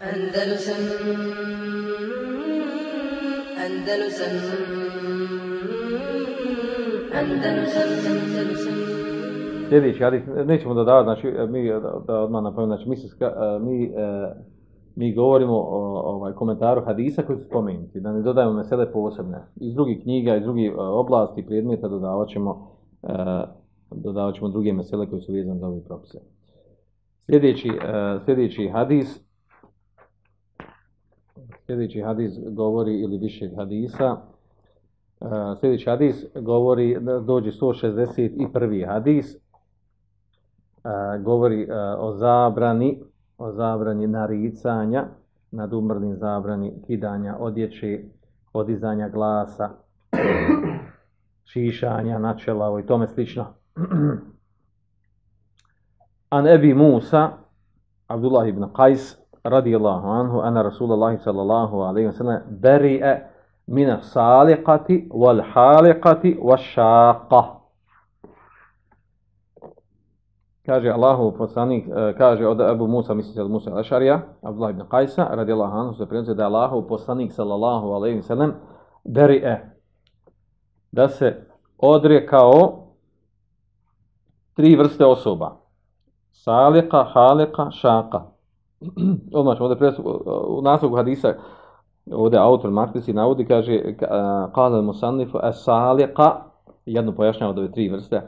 Andalusam Andalusam Andalusam Andalusam Sljedeći hadis, nećemo dodavati, znači, e, mi, e, da, odmah napomenem, znači, mi, se, e, mi, e, mi govorimo o ovaj, komentaru hadisa koji su spomenuti, da ne dodajemo mesele posebne. Iz drugih knjiga, iz drugih oblasti, predmeta dodavat ćemo, e, dodavat ćemo druge mesele koje su vezane za ove propise. Sljedeći, e, sljedeći hadis, sljedeći hadis govori, ili više hadisa, e, sljedeći hadis govori, dođe 161. hadis, e, govori e, o zabrani, o zabrani naricanja, nad umrlim zabrani kidanja odjeće, odizanja glasa, šišanja, načela i tome slično. An Ebi Musa, Abdullah ibn Qais, radijallahu anhu, ana Rasulullahi sallallahu alaihi wa sallam, beri'e mina saliqati wal haliqati wal šaqa. Kaže Allahu poslanik, e, kaže od Abu Musa, misli se od Musa al-Ašarija, Abdullah ibn Qajsa, radijallahu anhu, se prenosi da je Allahu poslanik, sallallahu alaihi wa sallam, beri'e, da se odrekao tri vrste osoba. Salika, halika, šaka. Odmah ćemo ovdje presu, u naslogu hadisa, ovdje autor Maktisi navodi, kaže, kale musannifu, as-salika jednu pojašnjava od ove tri vrste,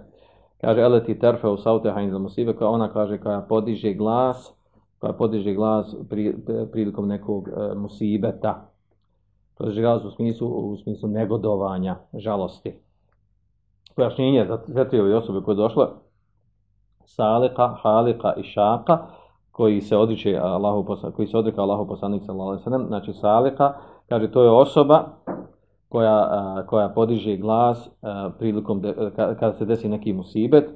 kaže, eleti terfe u saute hajn za musibe, koja ona kaže, koja podiže glas, koja podiže glas pri, prilikom nekog e, musibeta. Podiže glas u smislu, u smislu negodovanja, žalosti. Pojašnjenje za, za te ove osobe koje je došla, salika, halika i šaka, koji se odriče Allahu poslanik, koji se odreka Allahu poslanik sallallahu alejhi ve sellem, znači salika, kaže to je osoba koja koja podiže glas prilikom de, kada se desi neki musibet,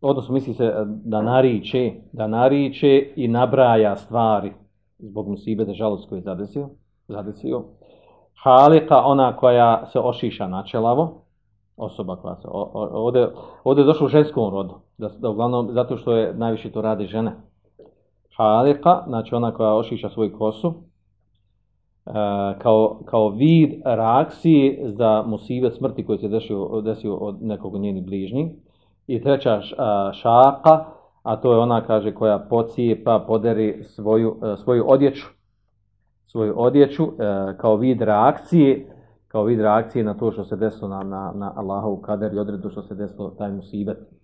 odnosno misli se da nariče, da nariče i nabraja stvari zbog musibeta žalost koji je zadesio, zadesio. Halika, ona koja se ošiša načelavo, osoba koja se, ovdje, ovdje je došlo u ženskom rodu, da, da uglavnom, zato što je najviše to radi žene. Halika, znači ona koja ošiša svoju kosu, e, kao, kao vid reakcije za musibet smrti koji se desio, desio od nekog njenih bližnjih. I treća e, šaka, a to je ona, kaže, koja pocijepa, poderi svoju, e, svoju odjeću, svoju odjeću kao vid reakcije, kao vid reakcije na to što se desilo na, na, na Allahovu kader i odredu što se desilo taj musibet.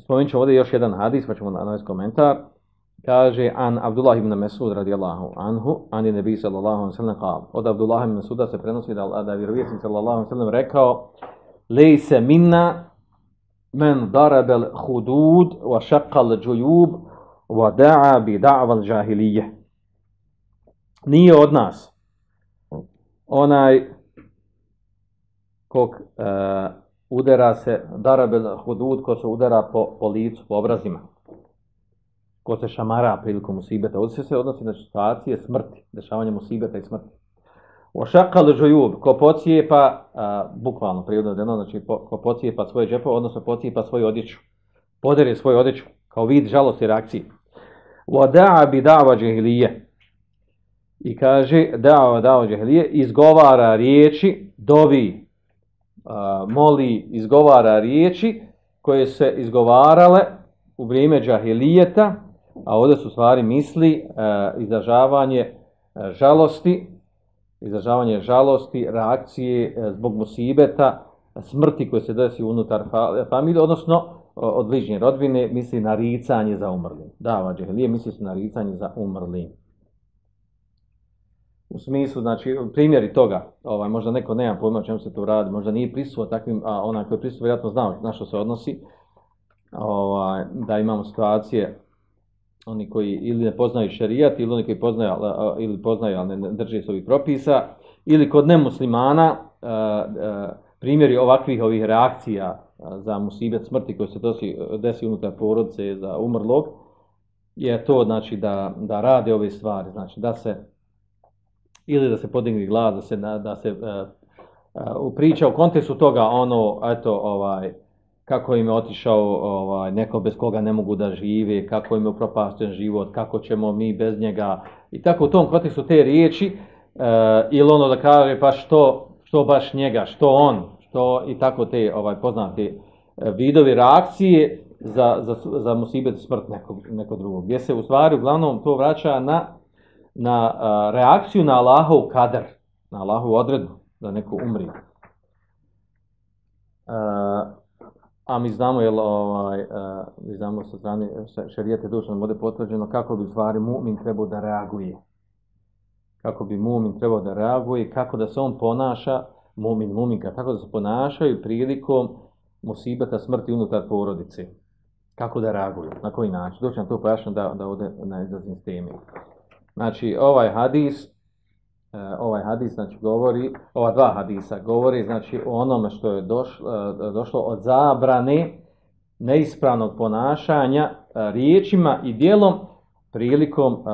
Spomenut ću ovdje još jedan hadis, pa ćemo navesti komentar. Kaže, an Abdullah ibn Mesud radijallahu anhu, an je nebi sallallahu alaihi sallam kao, od Abdullah ibn Mesuda se prenosi da, da je vjerovjesnik sallallahu alaihi sallam rekao, lejse minna men darabel hudud wa šakal džujub wa da'a bi da'val džahilije. Nije od nas onaj kog uh, udara se darabel hudud ko se udara po, po licu, po obrazima. Ko se šamara prilikom musibeta. Ovdje se odnosi na situacije smrti, dešavanje musibeta i smrti. O šakal žujub, ko pocijepa, a, bukvalno prirodno deno, znači po, ko pocijepa svoje džepove, odnosno pocijepa svoju odjeću. Podere svoju odjeću, kao vid žalosti reakcije. O da'a bi da'va džehilije. I kaže, da'va da'va džehilije, izgovara riječi, dovi, moli, izgovara riječi koje se izgovarale u vrijeme džahilijeta, a ovdje su stvari misli e, izražavanje e, žalosti, izražavanje žalosti, reakcije e, zbog musibeta, smrti koje se desi unutar familije, odnosno od bližnje rodbine, misli na ricanje za umrlim. Dava džahilije misli su na ricanje za umrlim. U smislu, znači, primjeri toga, ovaj, možda neko nema pojma o čemu se to radi, možda nije prisuo takvim, a onaj koji je prisuo, vjerojatno znao na što se odnosi, ovaj, da imamo situacije, oni koji ili ne poznaju šerijat, ili oni koji poznaju, ili poznaju, ali ne drže se ovih propisa, ili kod nemuslimana, a, a, primjeri ovakvih ovih reakcija e, za musibet smrti koji se dosi, desi unutar porodice za umrlog, je to, znači, da, da rade ove stvari, znači, da se ili da se podigne glas, da se, da, da se e, e, uh, uh, priča u kontekstu toga ono, eto, ovaj, kako im je otišao ovaj, neko bez koga ne mogu da žive, kako im je upropašten život, kako ćemo mi bez njega. I tako u tom kontekstu te riječi, uh, ili ono da kaže pa što, što baš njega, što on, što i tako te ovaj poznate vidovi reakcije za, za, za musibet smrt nekog, nekog drugog. Gdje se u stvari uglavnom to vraća na, na a, reakciju na Allahov kader, na Allahov odredbu da neko umri. A, a mi znamo, jel, ovaj, a, mi znamo sa strane šarijete duše nam bude potvrđeno kako bi stvari mu'min trebao da reaguje. Kako bi mu'min trebao da reaguje, kako da se on ponaša, mu'min, mu'minka, kako da se ponašaju prilikom musibeta smrti unutar porodice. Kako da reaguju, na koji način. Doći nam to pojašnjeno da, da ode na izrazim temi. Znači, ovaj hadis, e, ovaj hadis znači govori ova dva hadisa govori znači o onome što je došlo, e, došlo od zabrane neispravnog ponašanja e, riječima i djelom prilikom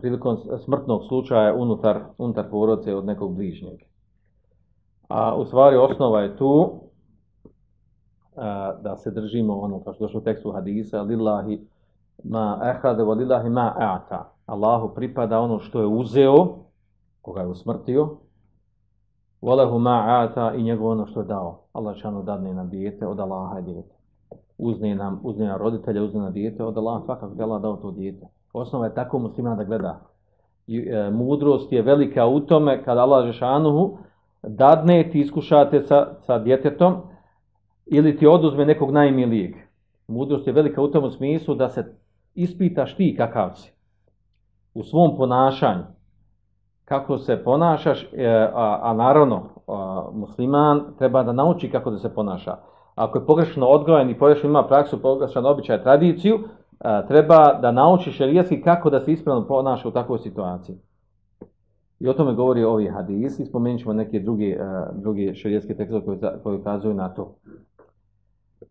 prilikom smrtnog slučaja unutar unutar porodice od nekog bližnjeg. A u stvari osnova je tu da se držimo ono kao što došlo u tekstu hadisa lillahi ma ehade wa lillahi ma a'ta. Allahu pripada ono što je uzeo koga je usmrtio, volehu ma'ata i njegovo ono što je dao. Allah će ono dadne nam dijete, od Allaha je dijete. Uzne nam, uzne nam roditelja, uzne nam dijete, od Allaha svakako je Allah dao to dijete. Osnova je tako muslima da gleda. I, e, mudrost je velika u tome kada Allah Žešanuhu dadne ti iskušate sa, sa djetetom ili ti oduzme nekog najmilijeg. Mudrost je velika u tom smislu da se ispitaš ti kakav si u svom ponašanju kako se ponašaš, e, a, a naravno a, musliman treba da nauči kako da se ponaša. Ako je pogrešno odgojen i pogrešno ima praksu, pogrešan običaj, tradiciju, a, treba da nauči šerijetski kako da se ispravno ponaša u takvoj situaciji. I o tome govori ovi hadisi, spomenut ćemo neke druge, drugi druge šerijetske tekstove koji, koji ukazuju na to.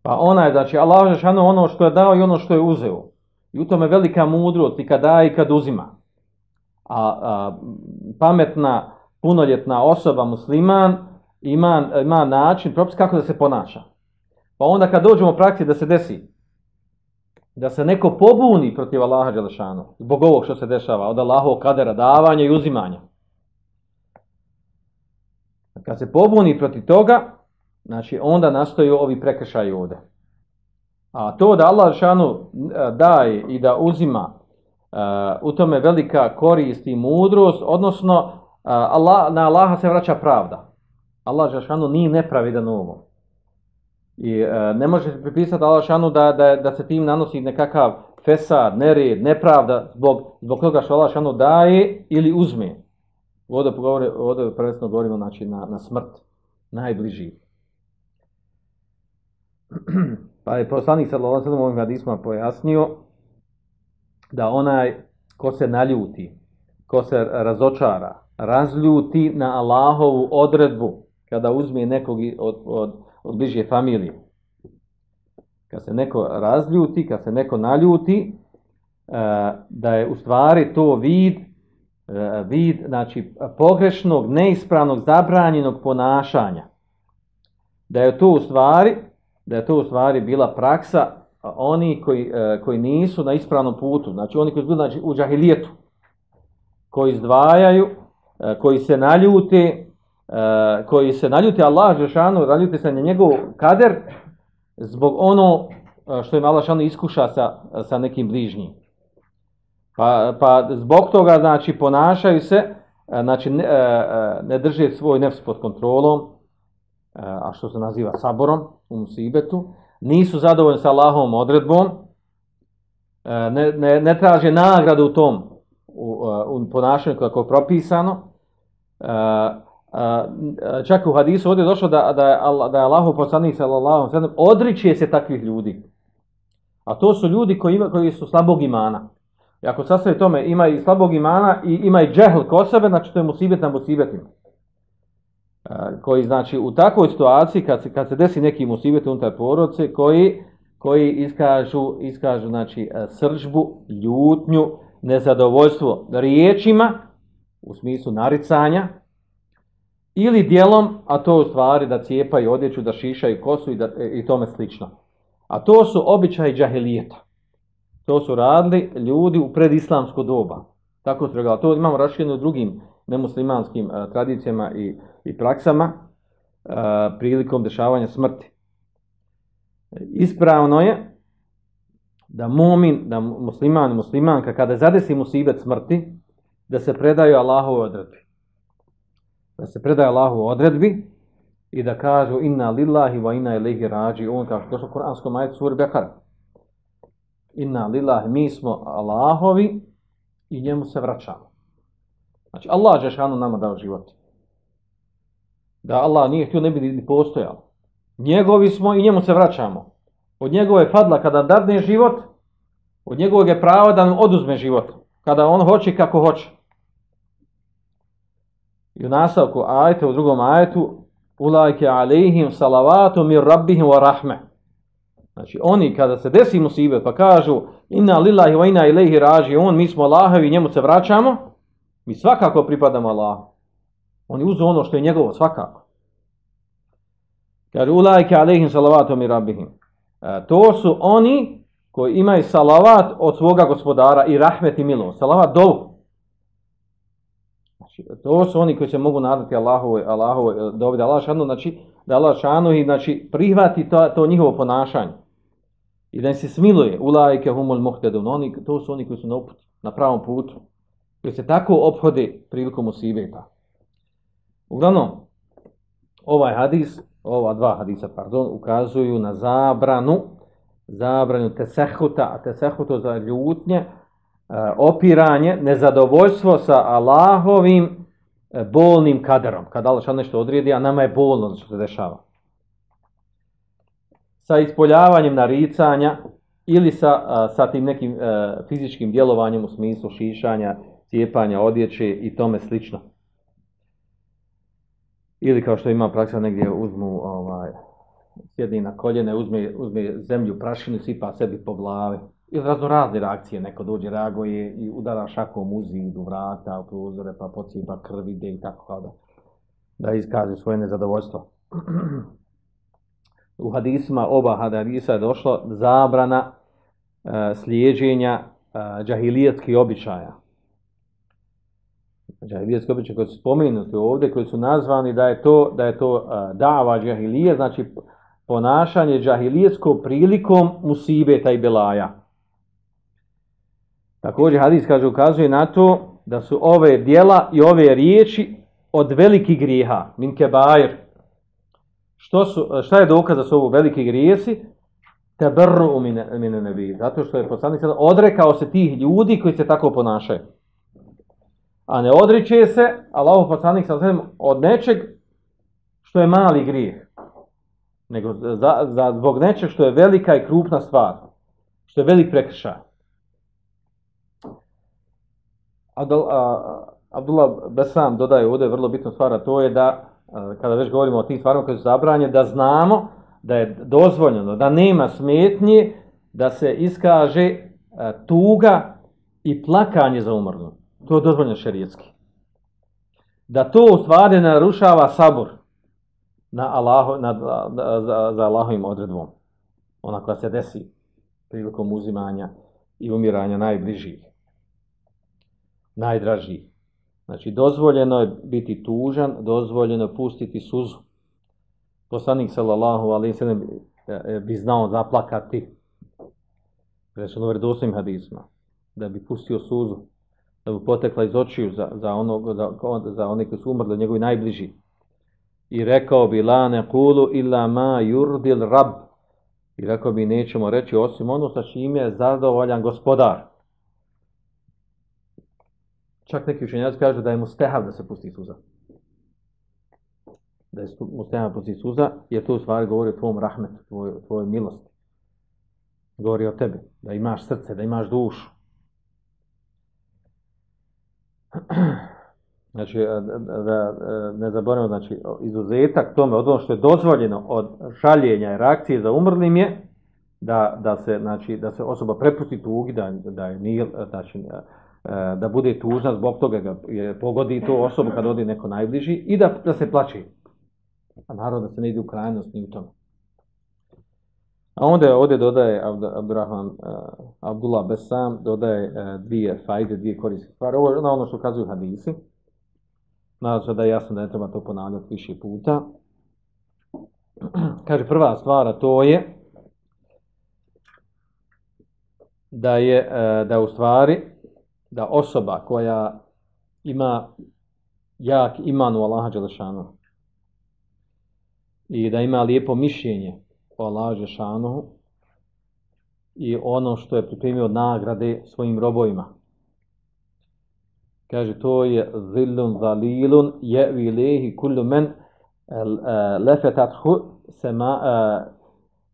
Pa ona je, znači, Allah je ono što je dao i ono što je uzeo. I u tome velika mudrost i kad daje i kad uzima a, a pametna punoljetna osoba musliman ima, ima način, propis kako da se ponaša. Pa onda kad dođemo u praksi da se desi da se neko pobuni protiv Allaha Đelešanu zbog ovog što se dešava od Allahov kadera davanja i uzimanja. Kad se pobuni protiv toga, znači onda nastaju ovi prekršaji ovde. A to da Allah Đelešanu e, daje i da uzima Eh, u tome velika korist i mudrost, odnosno uh, Allah, na Allaha se vraća pravda. Allah Žešanu nije nepravidan u ovom. I uh, ne može se pripisati Allah Žešanu da, da, da se tim nanosi nekakav fesad, nered, nepravda zbog, zbog toga što Allah Žešanu daje ili uzme. Ovdje, pogovore, ovdje prvenstveno govorimo znači, na, na smrt, najbliži. pa je poslanik sallallahu alejhi ve sellem ovim hadisima pojasnio da onaj ko se naljuti, ko se razočara, razljuti na Allahovu odredbu kada uzme nekog od, od, od bliže familije. Kad se neko razljuti, kad se neko naljuti, e, da je u stvari to vid, e, vid znači, pogrešnog, neispravnog, zabranjenog ponašanja. Da je to u stvari, da je to u stvari bila praksa oni koji, e, koji nisu na ispravnom putu, znači oni koji su znači, u džahilijetu, koji izdvajaju, e, koji se naljute, e, koji se naljute Allah Žešanu, naljute se na njegov kader, zbog ono što im Allah Žešanu iskuša sa, sa nekim bližnjim. Pa, pa zbog toga, znači, ponašaju se, znači, ne, ne drže svoj nefs pod kontrolom, a što se naziva saborom u musibetu, nisu zadovoljni sa Allahovom odredbom, e, ne, ne, ne traže nagradu u tom u, e, u ponašanju kako je propisano. E, čak u hadisu ovdje je došlo da, da je, da je Allahov poslanik sallallahu sallam odriče se takvih ljudi. A to su ljudi koji, ima, koji su slabog imana. I ako sastavi tome ima i slabog imana i ima i džehl kod sebe, znači to je musibet na musibetima koji znači u takvoj situaciji kad se kad se desi neki musibet unutar porodice koji koji iskažu iskažu znači e, sržbu, ljutnju, nezadovoljstvo riječima u smislu naricanja ili dijelom, a to u stvari da cijepaju odjeću, da šišaju kosu i, da, e, i tome slično. A to su običaji džahilijeta. To su radili ljudi u predislamsko doba. Tako su regali. To imamo rašljeno u drugim nemuslimanskim e, tradicijama i, i praksama uh, prilikom dešavanja smrti. Ispravno je da mumin, da musliman i muslimanka kada zadesi musibet smrti, da se predaju Allahove odredbi. Da se predaju Allahove odredbi i da kažu inna lillahi wa inna ilaihi rađi. On kaže, je u kuranskom ajetu suri Bekara. Inna lillahi, mi smo Allahovi i njemu se vraćamo. Znači, Allah Žešanu nama dao život. Da Allah nije htio, ne bi ni postojao. Njegovi smo i njemu se vraćamo. Od njegove fadla kada dadne život, od njegovog je pravo da nam oduzme život. Kada on hoće kako hoće. I u nastavku ajete, u drugom ajetu, ulajke alejhim salavatu mir rabbihim wa rahme. Znači, oni kada se desi musibet pa kažu inna lillahi wa inna ilaihi raži, on, mi smo Allahovi, njemu se vraćamo, mi svakako pripadamo Allahu. Oni uzu ono što je njegovo, svakako. Kaže, ulajke alehim salavatu mir rabihim. E, to su oni koji imaju salavat od svoga gospodara i rahmet i milost. Salavat dovu. Znači, to su oni koji se mogu nadati Allahove, Allahove dovi, Da Allah šanu, znači, da Allah šanu i znači, prihvati to, to njihovo ponašanje. I da im se smiluje. Ulajke humul muhtedun. Oni, to su oni koji su na, uput, na pravom putu. Koji se tako obhode prilikom usibeta. Uglavnom, ovaj hadis ova dva hadisa, pardon, ukazuju na zabranu, zabranu tesehuta, a tesehuto za ljutnje, e, opiranje, nezadovoljstvo sa Allahovim e, bolnim kaderom. Kad Allah nešto odredi, a nama je bolno što se dešava. Sa ispoljavanjem naricanja ili sa, e, sa tim nekim fizičkim djelovanjem u smislu šišanja, cijepanja odjeće i tome slično. Ili kao što ima praksa negdje uzmu, ovaj, sjedni na koljene, uzme, uzme zemlju, prašinu, sipa sebi po glavi. Ili razno razne reakcije, neko dođe, reaguje i udara šakom u zidu, vrata, u prozore, pa pocipa krvi, ide i tako kao da, da iskaže svoje nezadovoljstvo. u hadisima oba hadisa je došlo zabrana e, slijeđenja e, džahilijetskih običaja Znači, džahilijetski običaj koji su spomenuti ovdje, koji su nazvani da je to da je to dava džahilije, znači ponašanje džahilijetsko prilikom musibeta i belaja. Također hadis kaže ukazuje na to da su ove dijela i ove riječi od velikih grijeha, min kebair. Što su, šta je dokaz da su ovo veliki grijesi? Tebrru mine, mine nebi. Zato što je poslanik odrekao se tih ljudi koji se tako ponašaju a ne odriče se Allahu poslanik sa svem od nečeg što je mali grijeh nego za, za, zbog nečeg što je velika i krupna stvar što je velik prekršaj. Abdul, a, Abdullah Besam dodaje ovdje vrlo bitnu stvar a to je da a, kada već govorimo o tim stvarima koje su zabranje da znamo da je dozvoljeno da nema smetnje da se iskaže a, tuga i plakanje za umrlom. To je dozvoljeno šerijetski. Da to u stvari narušava sabor na Allahu, na, za, za Allahovim odredbom. Ona koja se desi prilikom uzimanja i umiranja najbližih. Najdražih. Znači, dozvoljeno je biti tužan, dozvoljeno je pustiti suzu. Poslanik sallallahu alaihi sallam bi znao zaplakati. Reći ono vredosnim hadisma. Da bi pustio suzu potekla iz očiju za, za, ono, za, za one koji su umrli, njegovi najbliži. I rekao bi, la ne kulu illa ma yurdil rab. I rekao bi, nećemo reći osim ono sa čime je zadovoljan gospodar. Čak neki učenjaci kažu da je mu stehav da se pusti suza. Da je mu stehav pusti suza, jer to u stvari govori o tvom rahmetu, tvojoj tvoj milosti. Govori o tebi, da imaš srce, da imaš dušu. znači, da ne zaboravimo, znači, izuzetak tome, od ono što je dozvoljeno od šaljenja i reakcije za umrlim je, da, da, se, znači, da se osoba prepusti tugi, da, da je nije, znači, da bude tužna zbog toga ga je pogodi to osobu kad odi neko najbliži i da, da se plaći. A naravno da se ne ide u krajnost ni u tome. A onda ovdje dodaje Abd Abdurrahman uh, Abdullah Besam, dodaje uh, dvije fajde, dvije korisne stvari. Ovo je ono, ono što kazuju hadisi. Nadam se da je jasno da ne treba to ponavljati više puta. Kaže, prva stvar, to je da je uh, da u stvari da osoba koja ima jak iman u Allaha Đelešanu i da ima lijepo mišljenje o Allaha Đelešanu i ono što je pripremio od nagrade svojim robovima. Kaže, to je zillun zalilun je vilehi kullu men e, lefetat hu sema, e, uh,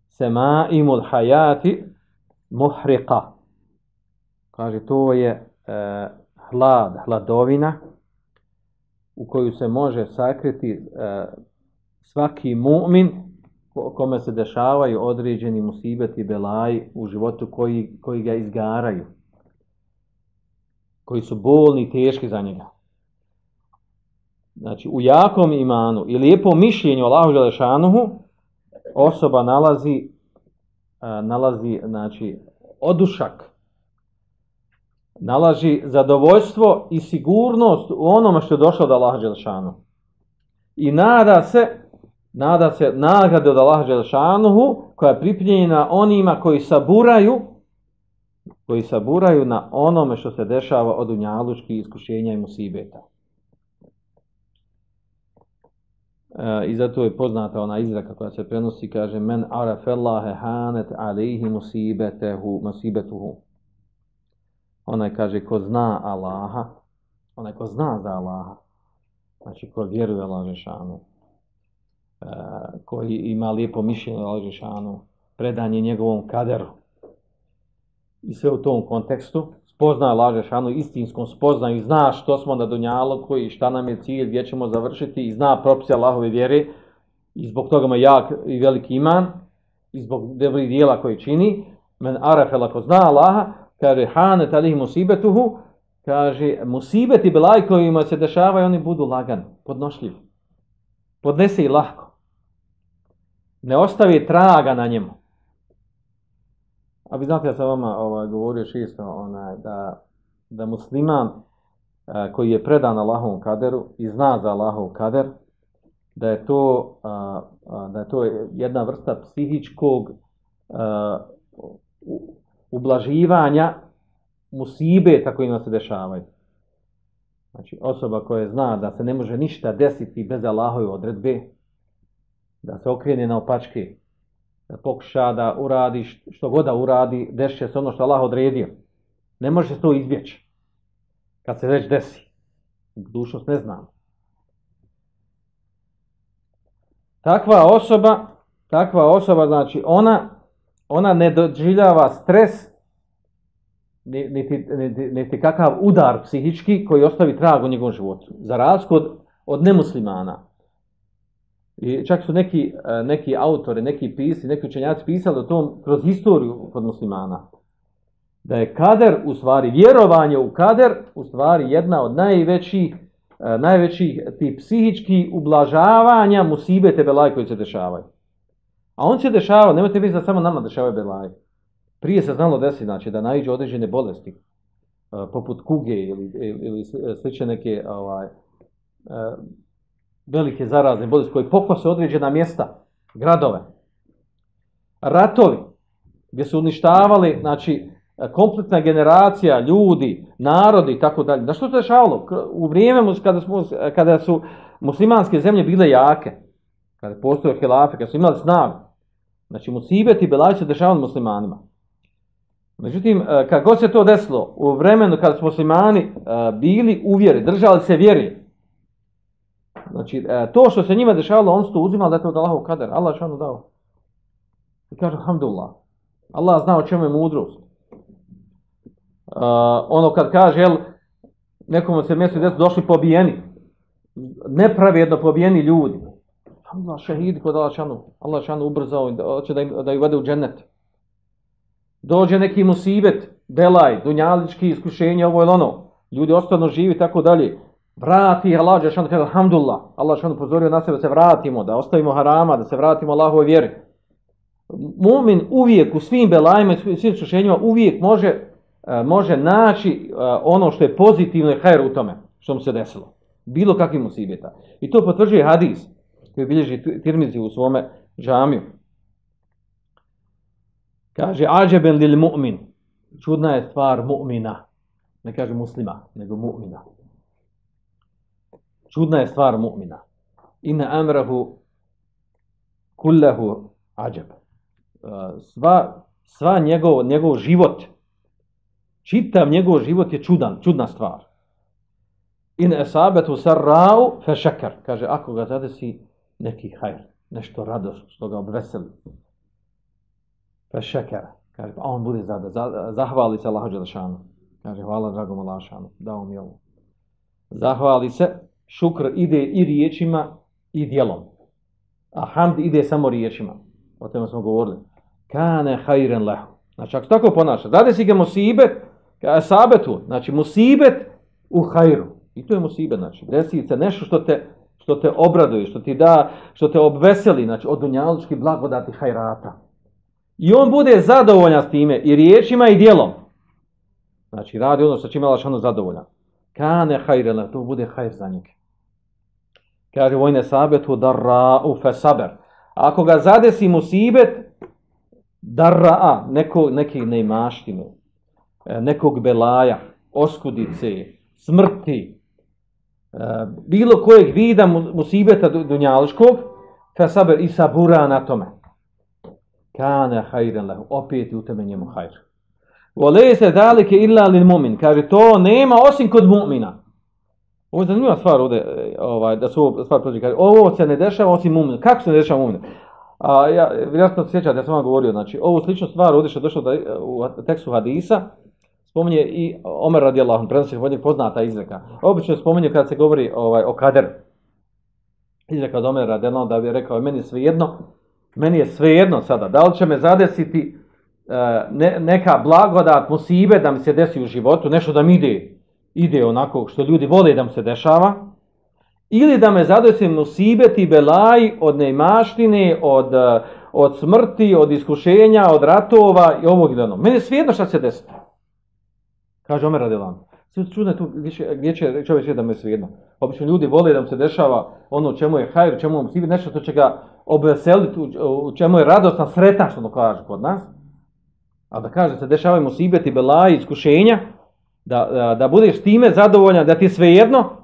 sema imul hajati muhriqa. Kaže, to je e, hlad, hladovina u koju se može sakriti e, svaki mu'min kome se dešavaju određeni musibeti belaji u životu koji, koji ga izgaraju. Koji su bolni i teški za njega. Znači, u jakom imanu i lijepom mišljenju Allahu Želešanuhu osoba nalazi e, nalazi znači odušak nalazi zadovoljstvo i sigurnost u onome što je došlo od Allaha dželešanu i nada se nada se nagrade od Allaha Đelšanuhu koja je pripremljena onima koji saburaju koji saburaju na onome što se dešava od unjalučkih iskušenja i musibeta. E, I zato je poznata ona izraka koja se prenosi, kaže men arafellahe hanet alihi musibetehu, musibetuhu. Onaj kaže ko zna Allaha, onaj ko zna za Allaha, znači ko vjeruje Allaha Žešanu, koji ima lijepo mišljenje o Alžišanu, predanje njegovom kaderu. I sve u tom kontekstu, spozna laže istinskom spoznaju, zna što smo na Dunjalu, koji šta nam je cilj, gdje ćemo završiti i zna propise Allahove vjere i zbog toga ima jak i veliki iman i zbog dobrih dijela koje čini, men arafel ako zna Allaha, kaže hane talih musibetuhu, kaže musibeti belaj kojima se dešavaju, oni budu lagan, podnošljivi. Podnese i lahko. Ne ostavi traga na njemu. A vi znate, ja sam vama ovaj, govorio čisto onaj, da, da musliman a, koji je predan Allahovom kaderu i zna za Allahov kader, da je to, a, a, da je to jedna vrsta psihičkog a, ublaživanja musibe tako im se dešavaju. Znači, osoba koja zna da se ne može ništa desiti bez Allahove odredbe, da se okrene na opačke, da pokuša da uradi što god da uradi, dešće se ono što Allah odredio. Ne može se to izbjeći. Kad se već desi. Dušnost ne znam. Takva osoba, takva osoba, znači ona, ona ne doživljava stres, niti, niti, niti kakav udar psihički koji ostavi trag u njegovom životu. Za razliku od, od nemuslimana. I čak su neki, e, neki autori, neki pisci, neki učenjaci pisali o tom kroz historiju kod muslimana. Da je kader, u stvari, vjerovanje u kader, u stvari, jedna od najvećih, e, najvećih ti psihički ublažavanja musibete belaj koji se dešavaju. A on se dešava, nemojte vidjeti da samo nama dešavaju belaj. Prije se znalo desi, znači, da najđe određene bolesti, e, poput kuge ili, ili sliče neke ovaj, velike zarazne bolesti koje pokose određena mjesta, gradove. Ratovi, gdje su uništavali, znači, kompletna generacija ljudi, narodi i tako dalje. Da što se dešavalo? U vrijeme kada, smo, kada su muslimanske zemlje bile jake, kada postoje hilafe, kada su imali snagu, znači musibet i belaj se dešavali muslimanima. Međutim, eh, kad god se to desilo, u vremenu kada su muslimani eh, bili uvjeri, držali se vjeri, Znači, e, to što se njima dešavalo, on su to uzimali da je to od Allahov kader. Allah što ono dao. I kaže, alhamdulillah. Allah zna o čemu je mudrost. Uh, ono kad kaže, jel, nekom se mjesto gdje su došli pobijeni, Nepravedno pobijeni ljudi. Alhamdulillah, šehidi kod Allah šanu. Allah šanu ubrzao hoće da, im, da ih vade u džennet. Dođe neki musibet, belaj, dunjalički iskušenje, ovo ili ono ljudi ostano živi tako dalje, vrati Allah, Đelešanu kaže, alhamdulillah, Allah Đelešanu pozorio na sebe da se vratimo, da ostavimo harama, da se vratimo Allahove vjeri. Mumin uvijek u svim belajima i svim sušenjima uvijek može, e, može naći e, ono što je pozitivno i hajr u tome što mu se desilo. Bilo kakvim musibeta. I to potvrđuje hadis koji bilježi Tirmizi u svome džamiju. Kaže, ađeben lil mu'min. Čudna je stvar mu'mina. Ne kaže muslima, nego mu'mina. Čudna je stvar mu'mina. Inna amrahu kullahu ađab. Uh, sva, sva njegov, njegov život, čitav njegov život je čudan, čudna stvar. In esabetu sarrau fe šekar. Kaže, ako ga zadesi neki hajr, nešto radost, što ga obveseli. Fe šekar. Kaže, pa on bude zada, zahvali se Allah Đelešanu. Kaže, hvala dragom Allahšanu, dao mi ovo. Zahvali se, šukr ide i riječima i dijelom. A hamd ide samo riječima. O tome smo govorili. Kane hajren lehu. Znači, ako tako ponaša, dade si ga musibet, ka sabetu, znači musibet u hajru. I to je musibet, znači, desi se nešto što te, što te obraduje, što ti da, što te obveseli, znači, od dunjalučki blagodati hajrata. I on bude zadovoljan s time, i riječima i dijelom. Znači, radi ono što čime imala šano zadovoljan. Kane hajrele, to bude hajr za njega. Kaže, vojne sabetu darra'u u fe saber. Ako ga zadesi musibet, darra'a, neko, neke neimaštine, nekog belaja, oskudice, smrti, e, bilo kojeg vida musibeta dunjališkog, fe saber i sabura na tome. Kane hajren lehu, opet u teme njemu hajr. Volej se dalike illa lil mumin. Kaže, to nema osim kod mu'mina. Ovo je zanimljiva stvar ovdje, e, ovaj, da su ovo stvar prođe. Kaže, ovo se ne dešava osim mumne. Kako se ne dešava mumne? A ja, vjerojatno se sjećate, ja sam vam govorio, znači, ovu sličnu stvar ovdje što je došlo da, e, u tekstu hadisa, spominje i Omer radijallahu, prenosi od njeg poznata izreka. Obično spominje kada se govori ovaj, o kader. Izreka od Omer radijallahu da bi rekao, meni je svejedno, meni je svejedno sada, da li će me zadesiti E, ne, neka blagodat, musibe da mi se desi u životu, nešto da mi ide, ide onako što ljudi vole da mu se dešava, ili da me zadesim musibet i belaj od neimaštine, od, eh, od smrti, od iskušenja, od ratova i ovog i danom. Mene svijedno šta se desiti. Kaže Omer Radilan. Čudno je tu gdje će, čovjek da me svijedno. Obično ljudi vole da mu se dešava ono čemu je hajr, čemu je musibet, nešto što će ga obveseliti, u čemu je radostan, sretan što ono kaže kod nas. A da kaže se dešavaju i belaji, iskušenja, da, da, da budeš time zadovoljan, da ti svejedno, sve jedno,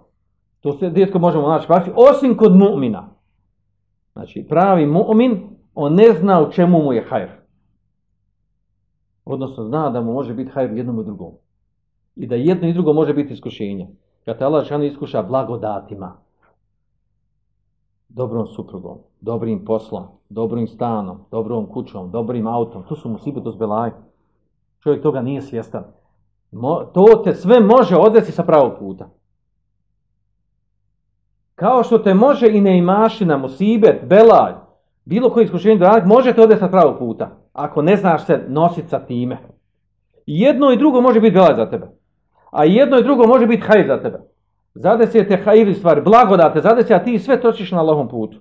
to se djetko možemo naći pasi, osim kod mu'mina. Znači, pravi mu'min, on ne zna u čemu mu je hajr. Odnosno, zna da mu može biti hajr jednom i drugom. I da jedno i drugo može biti iskušenje. Kad te Allah šano iskuša blagodatima, dobrom suprugom, dobrim poslom, dobrim stanom, dobrom kućom, dobrim autom, tu su mu sibe do zbelaj. Čovjek toga nije svjestan. Mo, to te sve može odvesti sa pravog puta. Kao što te može i neimašina, musibet, belaj, bilo koji iskušenje da može te odvesti sa pravog puta. Ako ne znaš se nositi sa time. Jedno i drugo može biti belaj za tebe. A jedno i drugo može biti hajr za tebe zadesije te hajri stvari, blagodate, zadesije, a ti sve točiš na Allahom putu.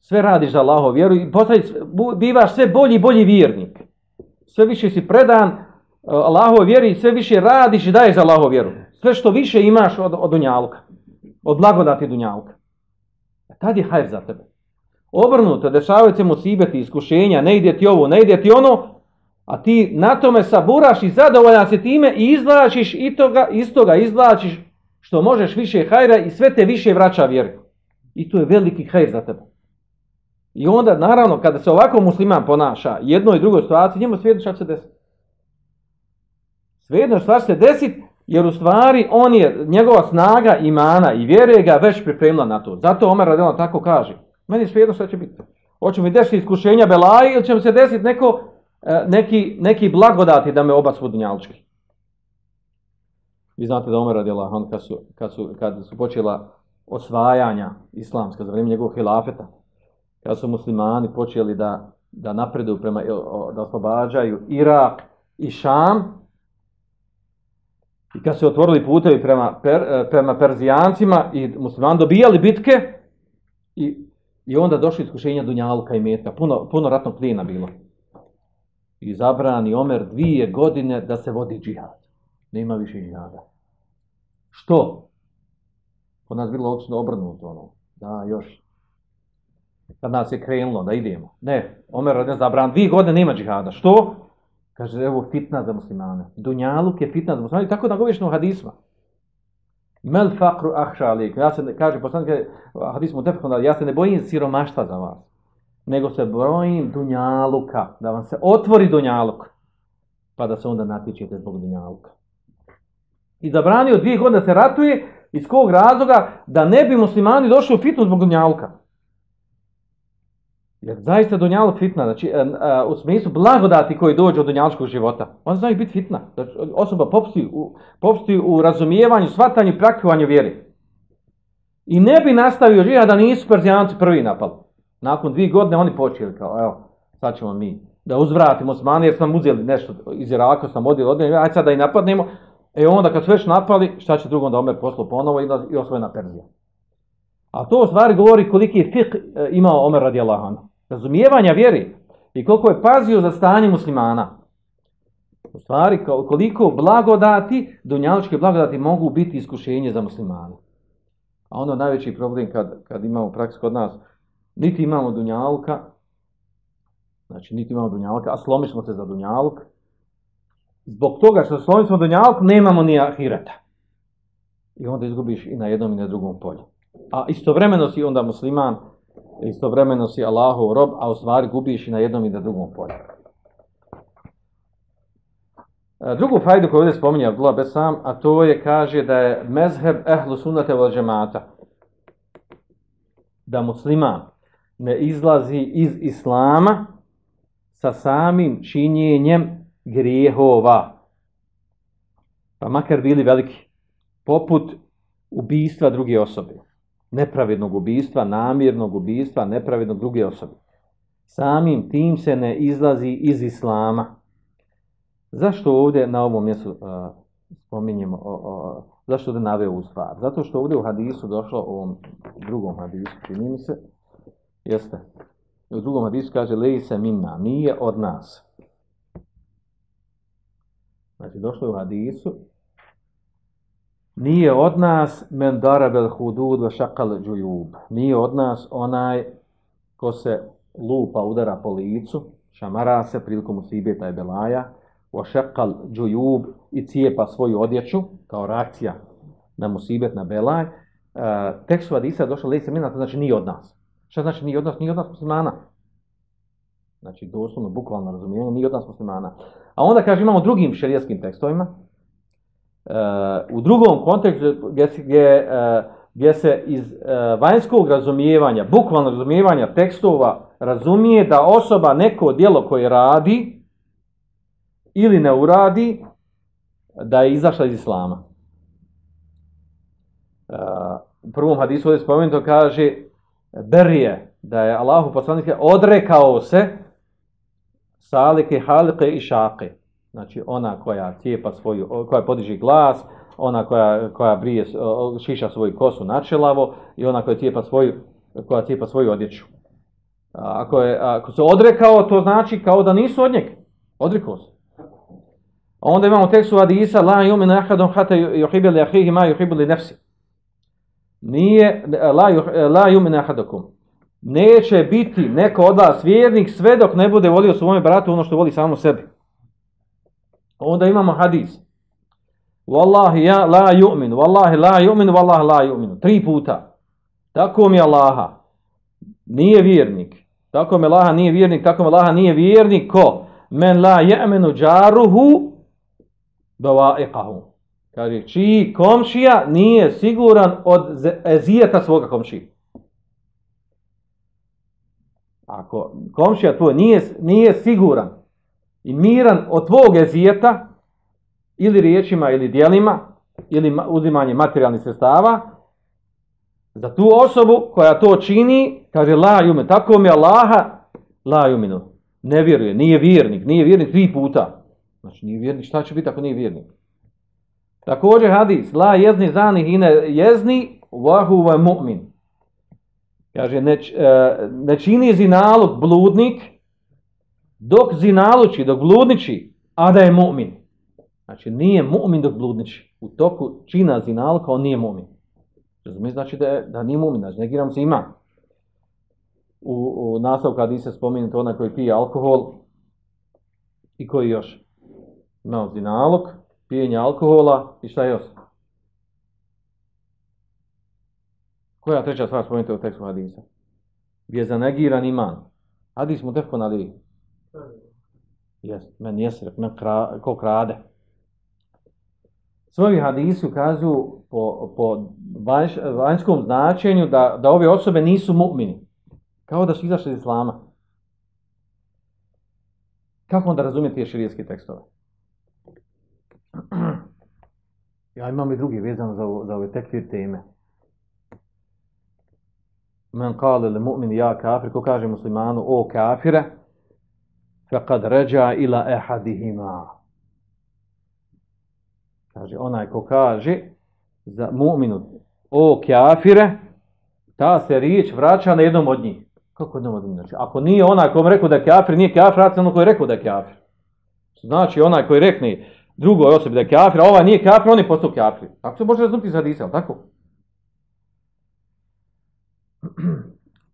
Sve radiš za Allahov vjeru i postaviš, bivaš sve bolji i bolji vjernik. Sve više si predan uh, vjeri i sve više radiš i daješ za Allahov vjeru. Sve što više imaš od, od dunjaluka, od blagodati dunjaluka. A tad je hajr za tebe. Obrnuto, dešavaju se musibeti, iskušenja, ne ide ti ovo, ne ide ti ono, a ti na tome saburaš i zadovoljan se time i izvlačiš i toga, iz toga izvlačiš što možeš više hajra i sve te više vraća vjeru. I to je veliki hajr za tebe. I onda, naravno, kada se ovako musliman ponaša jedno i drugo situaciji, njemu svijetu šta će se desiti. Svejedno šta će se desiti, jer u stvari on je, njegova snaga imana i vjere ga već pripremila na to. Zato Omer Radela tako kaže. Meni svejedno šta će biti. Hoće mi desiti iskušenja Belaji ili će mi se desiti neko, e, neki, neki blagodati da me oba svudnjalčki. Vi znate da Omer radila, on kad su, kad su, kad su počela osvajanja islamska za vrijeme njegovog hilafeta, kad su muslimani počeli da, da napreduju prema, da oslobađaju Irak i Šam, I kad se otvorili putevi prema, per, e, prema Perzijancima i muslimani dobijali bitke i, i onda došli iskušenja Dunjaluka i Metka. Puno, puno ratnog plina bilo. I zabrani Omer dvije godine da se vodi džihad. Nema više džihada. Što? Kod nas bilo obično obrnuto ono. Da, još. Kad nas je krenulo da idemo. Ne, Omer ne zabran, dvije godine nema džihada. Što? Kaže, evo fitna za muslimane. Dunjaluk je fitna za muslimane. I tako da govoriš na hadisma. Mel fakru ahša alik. Ja se, ne, kaže, poslanik, hadis mu tefekon, ja se ne bojim siromaštva za vas. Nego se bojim dunjaluka. Da vam se otvori dunjaluk. Pa da se onda natičete zbog dunjaluka. I zabranio dvije godine se ratuje iz kog razloga da ne bi muslimani došli u fitnu zbog dunjaluka. Jer zaista dunjaluk fitna, znači uh, u smislu blagodati koji dođe od dunjalučkog života, on znaju biti fitna. Znači, osoba popsti u, popsti u razumijevanju, shvatanju i praktikovanju vjeri. I ne bi nastavio žija da nisu Perzijanci prvi napali. Nakon dvije godine oni počeli kao, evo, sad ćemo mi da uzvratimo Osmani, jer smo uzeli nešto iz Iraka, smo odjeli od njega, ajde sad da i napadnemo. E onda kad su već napali, šta će drugo onda Omer poslo ponovo i, i osvojena Perzija. A to u stvari govori koliki je fik e, imao Omer radi Allahana razumijevanja vjeri i koliko je pazio za stanje muslimana. U stvari, koliko blagodati, dunjaličke blagodati mogu biti iskušenje za muslimana. A ono najveći problem kad, kad imamo praksu kod nas, niti imamo dunjalka, znači niti imamo dunjalka, a slomi smo se za dunjalk, zbog toga što slomi smo dunjalk, nemamo ni ahireta. I onda izgubiš i na jednom i na drugom polju. A istovremeno si onda musliman, istovremeno si Allahov rob, a u stvari gubiš i na jednom i na drugom polju. E, drugu fajdu koju ovdje spominje Abdullah Besam, a to je, kaže da je mezheb ehlu sunnate val džemata, da musliman ne izlazi iz islama sa samim činjenjem grijehova, pa makar bili veliki, poput ubijstva druge osobe nepravednog ubistva, namjernog ubistva, nepravednog druge osobe. Samim tim se ne izlazi iz islama. Zašto ovdje na ovom mjestu uh, spominjemo, uh, uh, zašto ovdje naveo ovu stvar? Zato što ovdje u hadisu došlo, u ovom drugom hadisu, čini mi se, jeste, u drugom hadisu kaže, leji se minna, nije od nas. Znači, došlo je u hadisu, Nije od nas men darabel hudud ve šakal džujub. Nije od nas onaj ko se lupa udara po licu, šamara se prilikom usibeta pa i belaja, wa šakal džujub i cijepa svoju odjeću kao reakcija na musibet na belaj. E, tekst su Adisa došla došao lejse mina, to znači nije od nas. Šta znači nije od nas? Nije od nas muslimana. Znači, doslovno, bukvalno razumijenje, nije od nas muslimana. A onda kaže, imamo drugim šerijaskim tekstovima, u drugom kontekstu gdje, gdje, e, gdje se iz e, vanjskog razumijevanja, bukvalno razumijevanja tekstova razumije da osoba neko djelo koje radi ili ne uradi da je izašla iz islama. E, u prvom hadisu ovdje spomenuto kaže Berije, da je Allahu poslanik odrekao se salike, halike i šake znači ona koja cijepa svoju, koja podiže glas, ona koja, koja brije, šiša svoju kosu načelavo i ona koja cijepa svoju, koja cijepa svoju odjeću. Ako, je, ako se odrekao, to znači kao da nisu od njega. Odrekao se. A onda imamo tekst u Adisa, la yumin ahadun hata yuhibbu li akhihi ma yuhibbu li nafsi. Nije la la yumin ahadukum. Neće biti neko od vas vjernik sve dok ne bude volio svome bratu ono što voli samo sebi. Pa onda imamo hadis. Wallahi ja la yu'min, wallahi la yu'min, wallahi la yu'min. Tri puta. Tako mi Allaha nije vjernik. Tako mi Allaha nije vjernik, tako mi Allaha nije vjernik ko? Men la ya'minu jaruhu bawa'iqahu. Kaže, čiji komšija nije siguran od ezijeta svoga komšija. Ako komšija tvoj nije, nije siguran i miran od tvog ezijeta, ili riječima ili dijelima, ili uzimanje materijalnih sredstava, za tu osobu koja to čini, kaže la jume, tako mi Allaha, la juminu, ne vjeruje, nije vjernik, nije vjernik tri puta. Znači nije vjernik, šta će biti ako nije vjernik? Također hadis, la jezni zani hine jezni, vahu va mu'min. Kaže, ne, e, ne čini zinalog bludnik, dok zinaluči, dok bludniči, a da je mu'min. Znači, nije mu'min dok bludniči. U toku čina zinaluka, on nije mu'min. Razumije, znači da, je, da nije mu'min, znači negiram se ima. U, u nastavku kad se spomenuti onaj koji pije alkohol i koji još imao zinalog, pijenje alkohola i šta još? Koja treća stvar spomenuti u tekstu hadisa? Gdje je zanegiran iman. Hadis mu tefko na li? Jes, men jesrek, men kra, ko krade. Svoji hadisi ukazuju po, po vanš, vanjskom značenju da, da ove osobe nisu mu'mini. Kao da su izašli iz islama. Kako onda razumijete te širijetske tekstove? Ja imam i drugi vezan za, za ove tekfir teme. Men kale le mu'min ja kafir, ko kaže muslimanu o kafire, faqad ređa ila ehadihima. Kaže, onaj ko kaže za mu'minu o kafire, ta se riječ vraća na jednom od njih. Kako jednom od njih? Znači, ako nije onaj kom rekao da je kafir, nije kafir, vraća ono koji je rekao da je kafir. Znači, onaj koji rekne drugoj osobi da je kafir, a ovaj nije kafir, on je postao kafir. Tako se može razumiti iz hadisa, tako?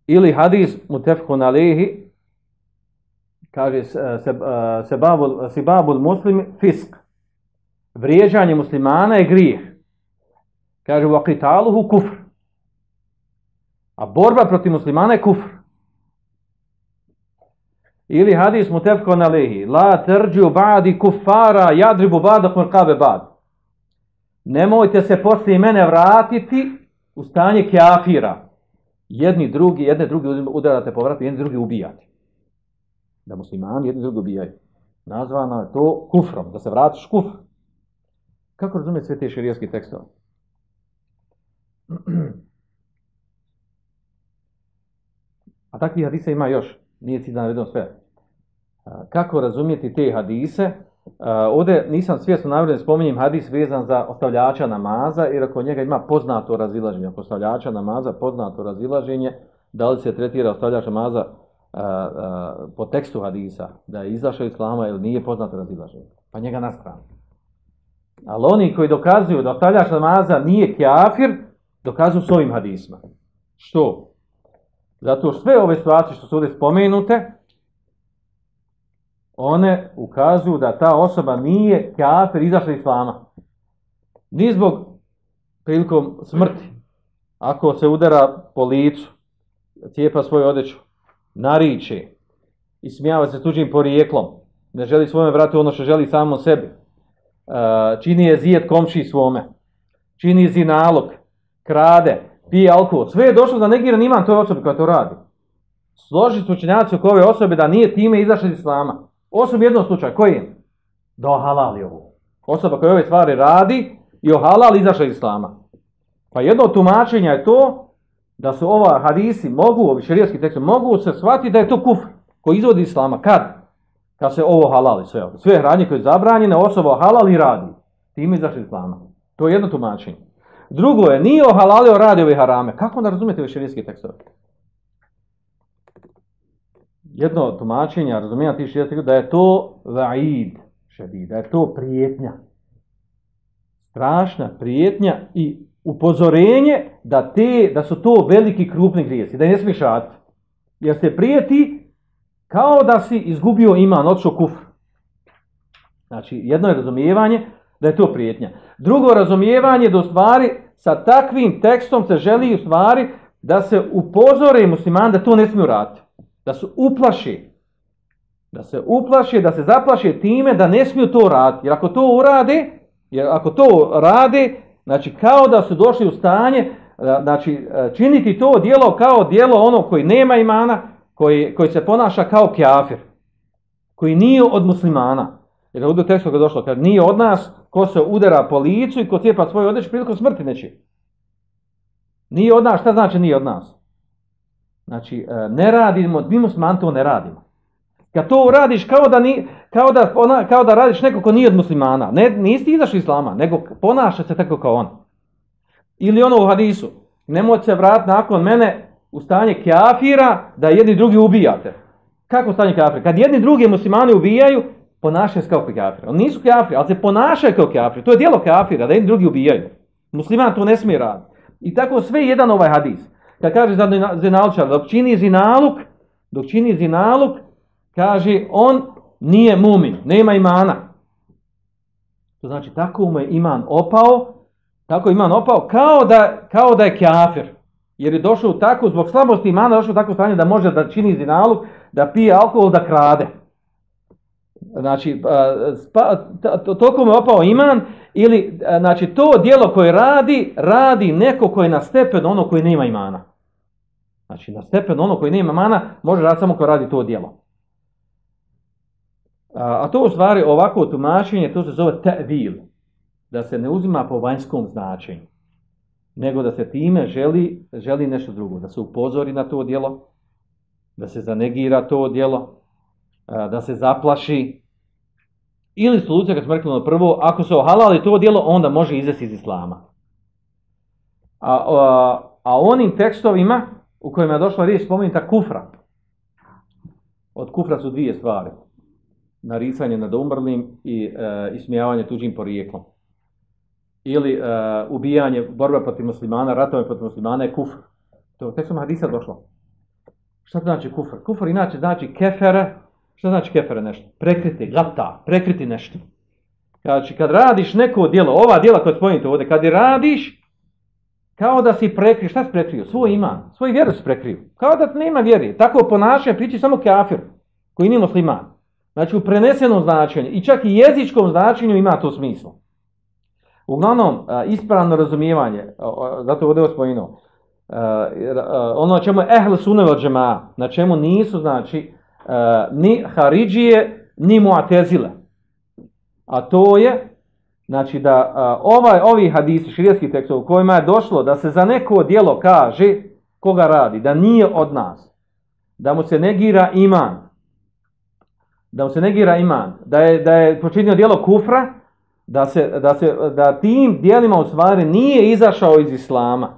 Ili hadis mutefkun alihi, kaže e, se, e, se, sebabul, sebabul muslim fisk. Vrijeđanje muslimana je grijeh. Kaže, u akitaluhu kufr. A borba protiv muslimana je kufr. Ili hadis mutefko na lehi. la trđu badi kufara jadribu bada kurkabe bad. Nemojte se poslije mene vratiti u stanje kjafira. Jedni drugi, jedne drugi udarate po vratu, jedni drugi ubijate. Da muslimani jedni drugi ubijaju. Nazvano je to kufrom, da se vratiš kufr. Kako razumijete sve te širijaske tekstove? A takvih hadisa ima još, nije cilj da navedem sve. Kako razumijeti te hadise? Ovdje nisam svjesno navjedan spominjem hadis vezan za ostavljača namaza, jer ako njega ima poznato razilaženje, ako ostavljača namaza poznato razilaženje, da li se tretira ostavljač namaza po tekstu hadisa, da je izašao iz islama ili nije poznato razilaženje, pa njega na stranu. Ali oni koji dokazuju da ostavljač namaza nije kjafir, dokazuju s ovim hadisma. Što? Zato sve ove situacije što su ovdje spomenute, one ukazuju da ta osoba nije kafir izašla iz islama. Ni zbog prilikom smrti. Ako se udara po licu, cijepa svoju odeću, nariče, ismijava se tuđim porijeklom, ne želi svome vrati ono što želi samo sebi, e, čini je zijet komši svome, čini zinalog, krade, pije alkohol, sve je došlo da negiran imam toj osobi koja to radi. Složi su učenjaci oko ove osobe da nije time izašla iz islama. Osim jednom slučaju, koji je? Da ohalali ovo. Osoba koja ove stvari radi i ohalali izašla iz islama. Pa jedno od tumačenja je to da su ova hadisi mogu, ovi šerijski tekst, mogu se shvatiti da je to kufr koji izvodi islama. Kad? Kad se ovo halali sve. Sve hranje koje je zabranjene, osoba halali i radi. Time izašli islama. To je jedno tumačenje. Drugo je, nije ohalalio radi ove harame. Kako onda razumijete ove šerijski tekstove? jedno tumačenje, razumijem razumijena ti širijetski da je to vaid, šedid, da je to prijetnja. Strašna prijetnja i upozorenje da te da su to veliki krupni grijesi, da ne smiješ raditi. Jer se prijeti kao da si izgubio iman, odšao kufr. Znači, jedno je razumijevanje da je to prijetnja. Drugo razumijevanje da u stvari sa takvim tekstom se želi u stvari da se upozore musliman da to ne smiju raditi da se uplaši, da se uplaši, da se zaplaši time da ne smiju to raditi. Jer ako to urade, jer ako to rade, znači kao da su došli u stanje, e, znači e, činiti to dijelo kao dijelo ono koji nema imana, koji, koji se ponaša kao kjafir, koji nije od muslimana. Jer ovdje u tekstu je došlo, kad nije od nas, ko se udara po licu i ko cijepa svoju odeću prilikom smrti neće. Nije od nas, šta znači nije od nas? Znači, e, ne radimo, mi musliman to ne radimo. Kad to radiš kao da, ni, kao da, ona, kao da radiš neko ko nije od muslimana. Ne, nisi ti izašao iz islama, nego ponaša se tako kao on. Ili ono u hadisu. Nemoj se vrat nakon mene u stanje kafira da jedni drugi ubijate. Kako stanje kafira? Kad jedni drugi muslimani ubijaju, ponašaju se kao kafir. Oni nisu kafiri, ali se ponašaju kao kafir. To je dijelo kafira, da jedni drugi ubijaju. Musliman to ne smije raditi. I tako sve jedan ovaj hadis. Kad kaže za zinalčar, dok čini zinaluk, dok čini zinaluk, kaže on nije mumin, nema imana. To znači tako mu je iman opao, tako je iman opao kao da, kao da je kafir. Jer je došao tako, zbog slabosti imana, došao tako stanje da može da čini zinalog, da pije alkohol, da krade. Znači, pa, toliko mu je opao iman, ili, znači, to dijelo koje radi, radi neko koji je na stepen ono koji nema imana. Znači, na stepen ono koji nema imana, može raditi samo ko radi to dijelo. A, a to u stvari ovako tumačenje, to se zove te'vil, da se ne uzima po vanjskom značenju, nego da se time želi, želi nešto drugo, da se upozori na to djelo, da se zanegira to dijelo, da se zaplaši, ili solucija, kad smo rekli na prvo, ako se ohalali to djelo, onda može izvesti iz islama. A, a, a onim tekstovima u kojima je došla riječ spomenuta kufra, od kufra su dvije stvari narisanje nad umrlim i e, ismijavanje tuđim porijeklom. Ili e, ubijanje, borba protiv muslimana, ratovanje protiv muslimana je kufr. To je tekstom hadisa došlo. Šta znači kufr? Kufr inače znači kefere. Šta znači kefere nešto? Prekriti, gata, prekriti nešto. Znači, kad radiš neko djelo, ova djela koje spojite ovdje, kad je radiš, kao da si prekrio, šta si prekrio? Svoj iman, svoj vjeru si prekrio. Kao da nema vjeri. Tako ponašanje priči samo kafir, koji nije musliman. Znači u prenesenom značenju i čak i jezičkom značenju ima to smislo. Uglavnom, e, ispravno razumijevanje, e, zato ovdje ospojinuo, e, ono čemu je ehl sunevel džema, na čemu nisu, znači, ni haridžije, ni muatezile. A to je, znači da ovaj, ovi hadisi, širijski tekst u kojima je došlo da se za neko dijelo kaže koga radi, da nije od nas, da mu se negira iman, da mu se negira iman, da je, da je počinio dijelo kufra, da, se, da, se, da tim dijelima u stvari nije izašao iz islama,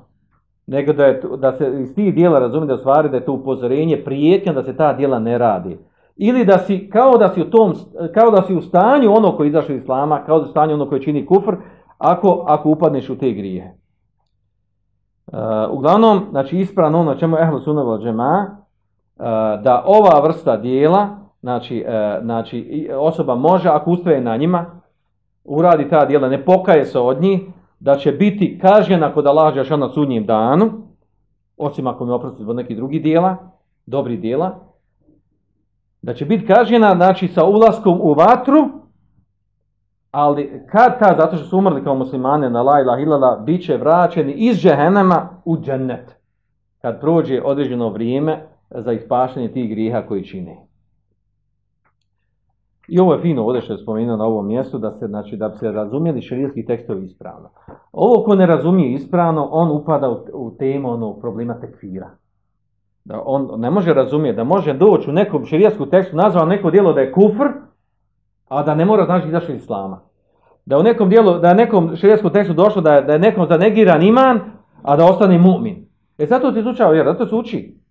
nego da, je, da se iz tih dijela razumije da u stvari da je to upozorenje prijetnja da se ta dijela ne radi. Ili da si, kao da si u tom, kao da si u stanju ono koji izašao iz islama, kao da si u stanju ono koji čini kufr, ako, ako upadneš u te grije. Uh, e, uglavnom, znači ispravno ono čemu ehlu sunnah džema, uh, e, da ova vrsta dijela, znači, e, znači osoba može, ako ustraje na njima, uradi ta djela, ne pokaje se od njih, da će biti kažnjena kod Allah Žešana na sudnjim danu, osim ako mi oprosti zbog nekih drugih dijela, dobri dijela, da će biti kažnjena, znači, sa ulaskom u vatru, ali kad ta, zato što su umrli kao muslimane na la ilaha ilala, bit će vraćeni iz džehenema u džennet, kad prođe određeno vrijeme za ispašanje tih griha koji čine. I ovo je fino ovdje što je spomenuo na ovom mjestu, da se, znači, da se razumijeli šarijetski tekstovi ispravno. Ovo ko ne razumije ispravno, on upada u, u temu onog problema tekfira. Da on ne može razumjeti, da može doći u nekom širijetskom tekstu, nazvao neko dijelo da je kufr, a da ne mora znači izašli islama. Da u nekom dijelu, da je nekom širijetskom tekstu došlo da je, da je nekom zanegiran iman, a da ostane mu'min. E zato ti izučava vjera, zato se uči.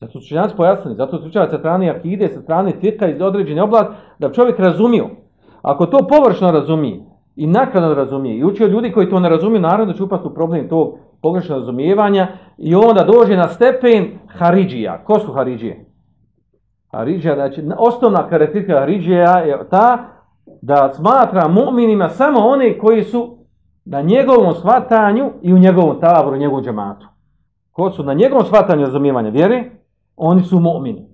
Zato su učenjaci pojasnili, zato su učenjaci sa strane akide, sa strane tika iz određene oblasti, da čovjek razumio. Ako to površno razumije i nakladno razumije i učio ljudi koji to ne razumiju, naravno da će upasti u problem tog pogrešnog razumijevanja i onda dođe na stepen Haridžija. Ko su Haridžije? Haridžija, znači, osnovna karakteristika Haridžija je ta da smatra mu'minima samo one koji su na njegovom shvatanju i u njegovom taboru, u njegovom džematu. Ko su na njegovom shvatanju razumijevanja vjere, oni su mu'mini.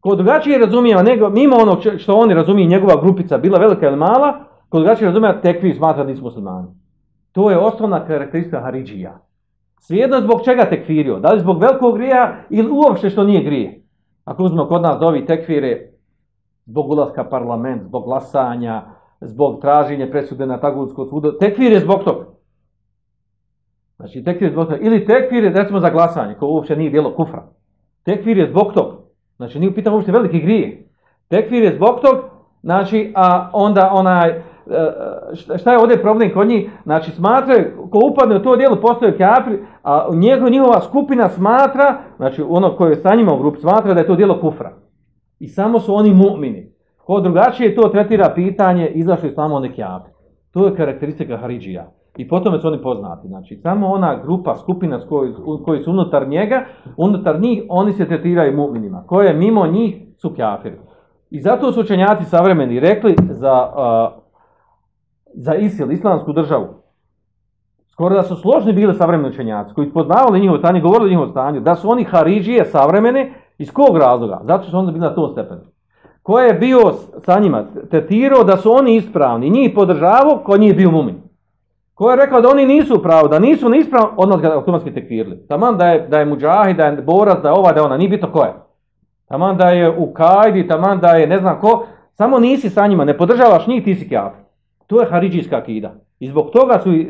Ko drugačije razumijeva, nego, mimo onog što oni razumije njegova grupica, bila velika ili mala, ko drugačije razumijeva, tekvi smatra da nisu muslimani. To je osnovna karakteristika Haridžija. Svijedno zbog čega tekfirio? Da li zbog velikog grija ili uopšte što nije grije? Ako uzmemo kod nas dovi tekfire zbog ulaska parlament, zbog glasanja, zbog traženja presude na Tagulsko sudu, tekfir je zbog toga. Znači, tekfir je zbog toga. Ili tekfir je, recimo, za glasanje, ko uopšte nije bilo kufra. Tekfir je zbog tog. Znači, nije pitao uopšte velike grije. Tekfir je zbog tog, znači, a onda onaj, e, e, šta- je ovdje problem kod njih, znači smatraju, ko upadne u to dijelo postoje kafir, a njegov, njihova skupina smatra, znači ono koje je sa njima u grupi, smatra da je to dijelo kufra. I samo su oni mu'mini. Ko drugačije to tretira pitanje, izašli samo oni kafir. To je karakteristika Haridžija. I po tome su oni poznati. Znači, samo ona grupa, skupina s koji, koji su unutar njega, unutar njih, oni se tretiraju mu'minima. Koje mimo njih su kafiri. I zato su učenjaci savremeni rekli za, uh, za ISIL, islamsku državu, skoro da su složni bili savremeni učenjaci, koji poznavali njihovo stanje, govorili o njihovom stanju, da su oni Haridžije savremene, iz kog razloga? Zato što su onda bili na tom stepenu. Ko je bio sa njima, tretirao da su oni ispravni, njih podržavao, ko nije bio mumin. Ko je rekao da oni nisu u pravu, da nisu neispravni, odnos ga automatski tekfirili. Taman da je, da je muđahi, da je borac, da je ova, da je ona, nije bitno ko je. Taman da je u kajdi, taman da je ne znam ko, samo nisi sa njima, ne podržavaš njih, ti si kafir. To je haridžijska akida. I zbog toga su e,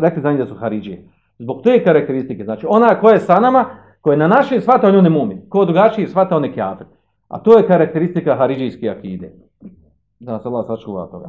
rekli za njih da su haridžije. Zbog te karakteristike. Znači, ona koja je sa nama, koja je na našoj svata, on je mumin. Ko drugačiji svata, on je kafir. A to je karakteristika haridžijske akide. Da nas Allah sačuva toga.